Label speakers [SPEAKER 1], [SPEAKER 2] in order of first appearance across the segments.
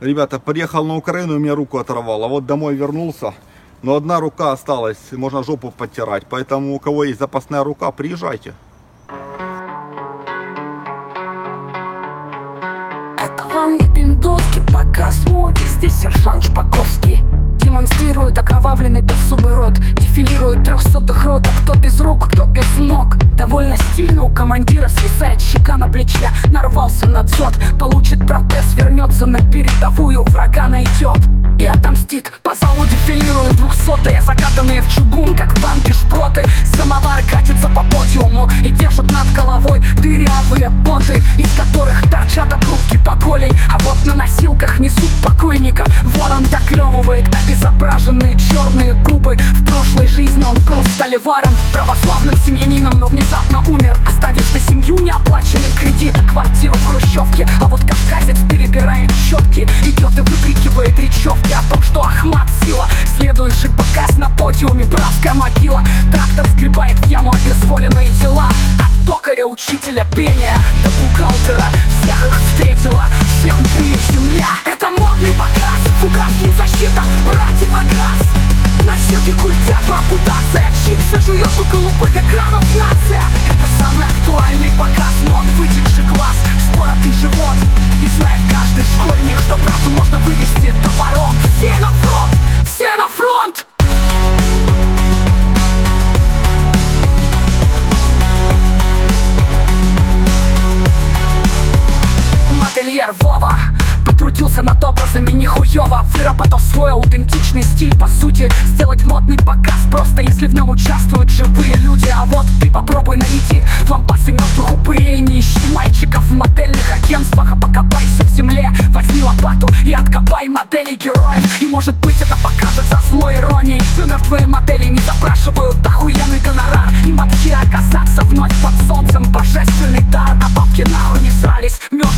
[SPEAKER 1] Ребята, приехал на Украину, и мне руку оторвало. Вот домой вернулся, но одна рука осталась, можно жопу подтирать. Поэтому у кого есть запасная рука, приезжайте.
[SPEAKER 2] Это вам пиндоски, пока смоги. Здесь сержант Шпаковский. Демонстрирует окровавленный беззубый рот. Дефилирует трехсотых рот, а кто без рук, кто без ног? Довольно стильно у командира свисает щека на плече. Нарвался на дзот, получит протез Вернется передовую, врага найдет И отомстит, по залу дефилирует двухсотые Закатанные в чугун, как банки шпроты. Самовар катится по подиуму И держит над головой дырявые боты Из которых торчат обрубки поколей. А вот на носилках несут покойника. Ворон доклевывает обезображенные черные губы. В прошлой жизни он был столеваром Православным учителя пения До бухгалтера Всех их встретила Всех внутри земля Это модный показ Фугас, не защита, противогаз Носилки культят, ампутация Чипсы жует у голубых Модельер Вова. Потрудился над образами нихуево Выработал свой аутентичный стиль. По сути, сделать модный показ. Просто если в нем участвуют живые люди. А вот ты попробуй найти. Лампасы мертвых упырей Не ищи мальчиков в модельных агентствах. А покопайся в земле. Возьми лопату и откопай модели героев. И может быть это покажется злой иронией. Но мертвые модели. Не запрашивают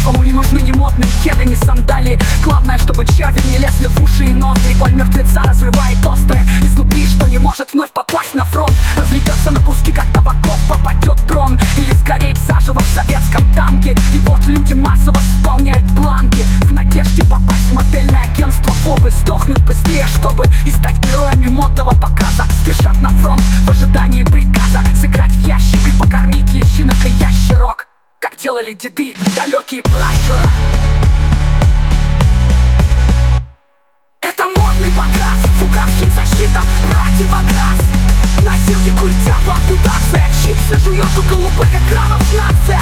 [SPEAKER 2] Мертвому не нужны ни модные кеды, ни сандалии. Главное, чтобы черви не лезли в уши и ноздри Боль мертвеца разрывает острые Изнутри, где ты, далекий плачер Это модный покрас, фугасский защита, противогаз Носилки культя, ампутация, чипсы жуешь у голубых экранов нация.